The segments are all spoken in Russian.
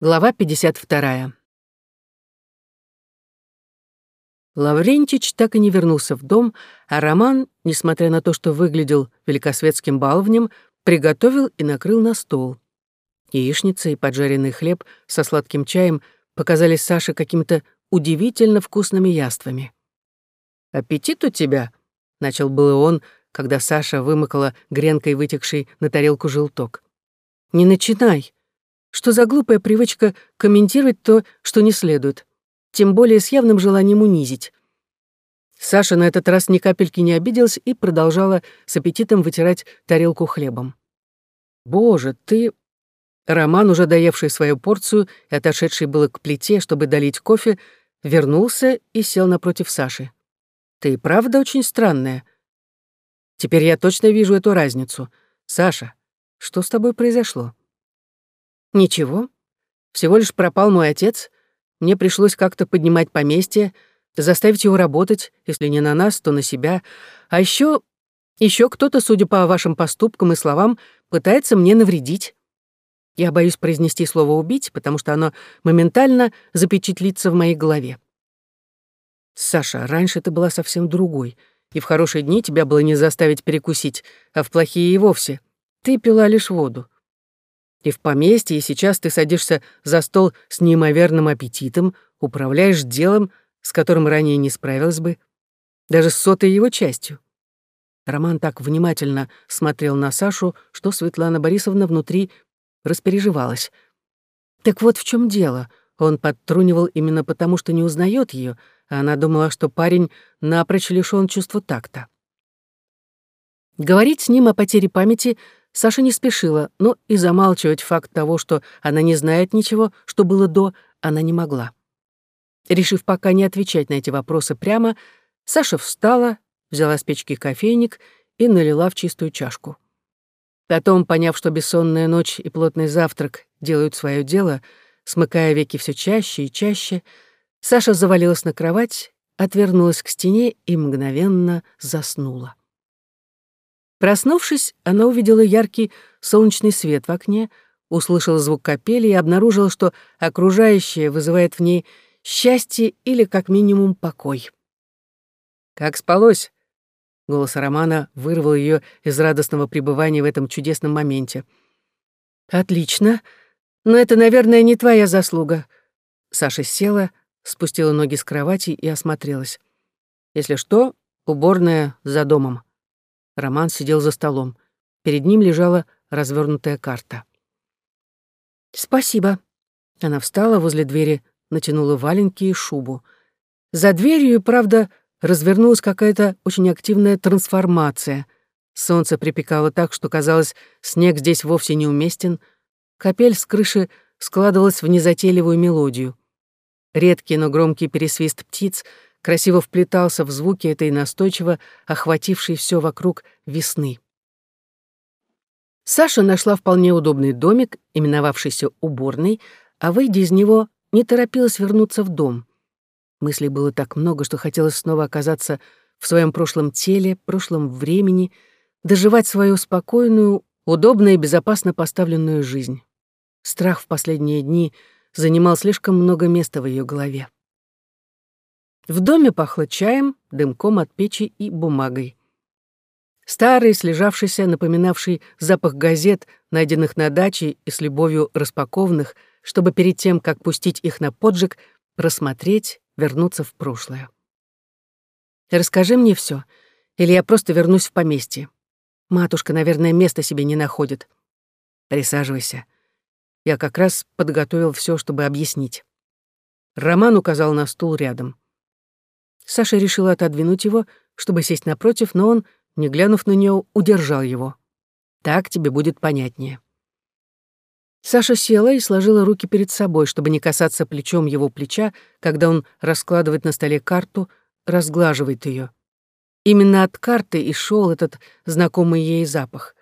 Глава 52. Лаврентич так и не вернулся в дом, а Роман, несмотря на то, что выглядел великосветским баловнем, приготовил и накрыл на стол. Яичница и поджаренный хлеб со сладким чаем показались Саше какими-то удивительно вкусными яствами. «Аппетит у тебя?» — начал было он, когда Саша вымыкала гренкой вытекший на тарелку желток. «Не начинай!» Что за глупая привычка комментировать то, что не следует, тем более с явным желанием унизить. Саша на этот раз ни капельки не обиделась и продолжала с аппетитом вытирать тарелку хлебом. «Боже, ты...» Роман, уже доевший свою порцию и отошедший было к плите, чтобы долить кофе, вернулся и сел напротив Саши. «Ты правда очень странная. Теперь я точно вижу эту разницу. Саша, что с тобой произошло?» Ничего. Всего лишь пропал мой отец. Мне пришлось как-то поднимать поместье, заставить его работать, если не на нас, то на себя. А еще, еще кто-то, судя по вашим поступкам и словам, пытается мне навредить. Я боюсь произнести слово «убить», потому что оно моментально запечатлится в моей голове. Саша, раньше ты была совсем другой, и в хорошие дни тебя было не заставить перекусить, а в плохие и вовсе. Ты пила лишь воду. И в поместье, и сейчас ты садишься за стол с неимоверным аппетитом, управляешь делом, с которым ранее не справилась бы, даже с сотой его частью. Роман так внимательно смотрел на Сашу, что Светлана Борисовна внутри распереживалась. Так вот в чем дело. Он подтрунивал именно потому, что не узнает ее, а она думала, что парень напрочь лишён чувства такта. Говорить с ним о потере памяти Саша не спешила, но и замалчивать факт того, что она не знает ничего, что было до, она не могла. Решив пока не отвечать на эти вопросы прямо, Саша встала, взяла с печки кофейник и налила в чистую чашку. Потом, поняв, что бессонная ночь и плотный завтрак делают свое дело, смыкая веки все чаще и чаще, Саша завалилась на кровать, отвернулась к стене и мгновенно заснула. Проснувшись, она увидела яркий солнечный свет в окне, услышала звук капели и обнаружила, что окружающее вызывает в ней счастье или, как минимум, покой. «Как спалось?» Голос Романа вырвал ее из радостного пребывания в этом чудесном моменте. «Отлично. Но это, наверное, не твоя заслуга». Саша села, спустила ноги с кровати и осмотрелась. «Если что, уборная за домом». Роман сидел за столом. Перед ним лежала развернутая карта. «Спасибо». Она встала возле двери, натянула валенки и шубу. За дверью, правда, развернулась какая-то очень активная трансформация. Солнце припекало так, что казалось, снег здесь вовсе неуместен. Капель с крыши складывалась в незатейливую мелодию. Редкий, но громкий пересвист птиц — красиво вплетался в звуки этой настойчиво охватившей все вокруг весны. Саша нашла вполне удобный домик, именовавшийся уборной, а, выйдя из него, не торопилась вернуться в дом. Мыслей было так много, что хотелось снова оказаться в своем прошлом теле, прошлом времени, доживать свою спокойную, удобно и безопасно поставленную жизнь. Страх в последние дни занимал слишком много места в ее голове. В доме пахло чаем, дымком от печи и бумагой. Старый, слежавшийся, напоминавший запах газет, найденных на даче и с любовью распакованных, чтобы перед тем, как пустить их на поджиг, просмотреть, вернуться в прошлое. «Расскажи мне все, или я просто вернусь в поместье. Матушка, наверное, места себе не находит. Присаживайся. Я как раз подготовил все, чтобы объяснить». Роман указал на стул рядом. Саша решила отодвинуть его, чтобы сесть напротив, но он, не глянув на нее, удержал его. «Так тебе будет понятнее». Саша села и сложила руки перед собой, чтобы не касаться плечом его плеча, когда он раскладывает на столе карту, разглаживает ее. Именно от карты и шел этот знакомый ей запах.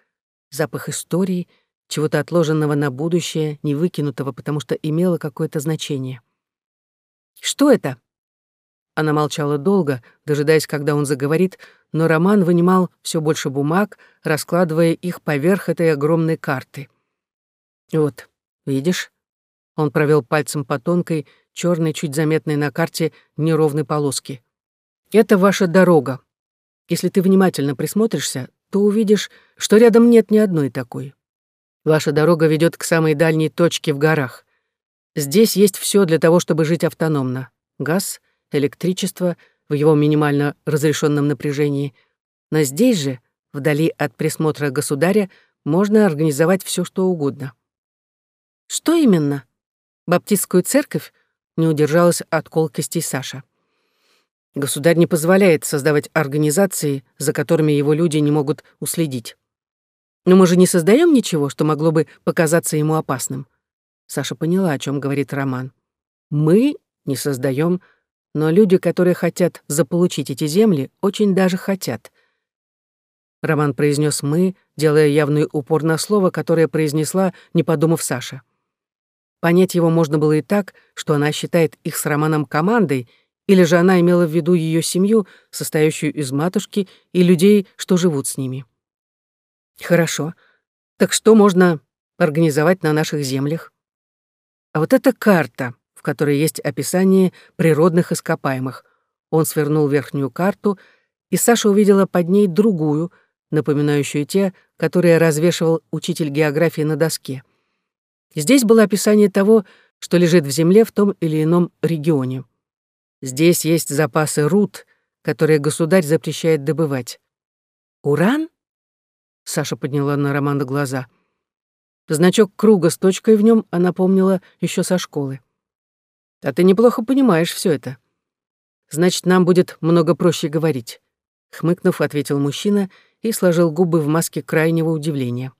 Запах истории, чего-то отложенного на будущее, не выкинутого, потому что имело какое-то значение. «Что это?» Она молчала долго, дожидаясь, когда он заговорит, но Роман вынимал все больше бумаг, раскладывая их поверх этой огромной карты. «Вот, видишь?» Он провел пальцем по тонкой, черной, чуть заметной на карте неровной полоске. «Это ваша дорога. Если ты внимательно присмотришься, то увидишь, что рядом нет ни одной такой. Ваша дорога ведет к самой дальней точке в горах. Здесь есть все для того, чтобы жить автономно. Газ, электричество в его минимально разрешенном напряжении. Но здесь же, вдали от присмотра государя, можно организовать все, что угодно. Что именно? Баптистскую церковь? Не удержалась от колкостей Саша. Государь не позволяет создавать организации, за которыми его люди не могут уследить. Но мы же не создаем ничего, что могло бы показаться ему опасным. Саша поняла, о чем говорит Роман. Мы не создаем, но люди, которые хотят заполучить эти земли, очень даже хотят. Роман произнес «мы», делая явный упор на слово, которое произнесла, не подумав Саша. Понять его можно было и так, что она считает их с Романом командой, или же она имела в виду ее семью, состоящую из матушки и людей, что живут с ними. Хорошо. Так что можно организовать на наших землях? А вот эта карта, которой есть описание природных ископаемых. Он свернул верхнюю карту, и Саша увидела под ней другую — напоминающую те, которые развешивал учитель географии на доске. Здесь было описание того, что лежит в земле в том или ином регионе. Здесь есть запасы руд, которые государь запрещает добывать. «Уран?» — Саша подняла на Романа глаза. Значок круга с точкой в нем она помнила еще со школы. «А ты неплохо понимаешь все это. Значит, нам будет много проще говорить», — хмыкнув, ответил мужчина — и сложил губы в маске крайнего удивления.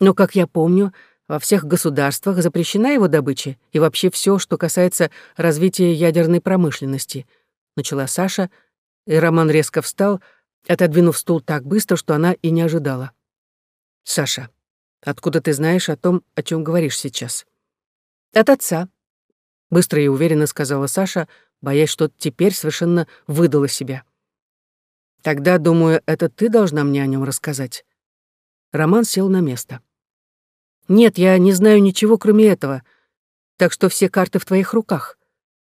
Но, как я помню, во всех государствах запрещена его добыча и вообще все, что касается развития ядерной промышленности, начала Саша, и Роман резко встал, отодвинув стул так быстро, что она и не ожидала. «Саша, откуда ты знаешь о том, о чем говоришь сейчас?» «От отца», — быстро и уверенно сказала Саша, боясь, что теперь совершенно выдала себя. Тогда, думаю, это ты должна мне о нем рассказать. Роман сел на место. Нет, я не знаю ничего, кроме этого. Так что все карты в твоих руках,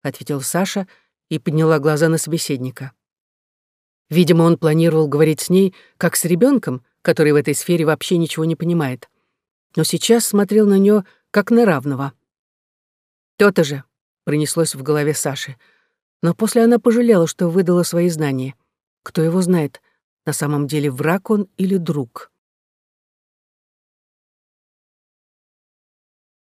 ответил Саша и подняла глаза на собеседника. Видимо, он планировал говорить с ней как с ребенком, который в этой сфере вообще ничего не понимает. Но сейчас смотрел на нее как на равного. То-то же, пронеслось в голове Саши. Но после она пожалела, что выдала свои знания. Кто его знает, на самом деле враг он или друг.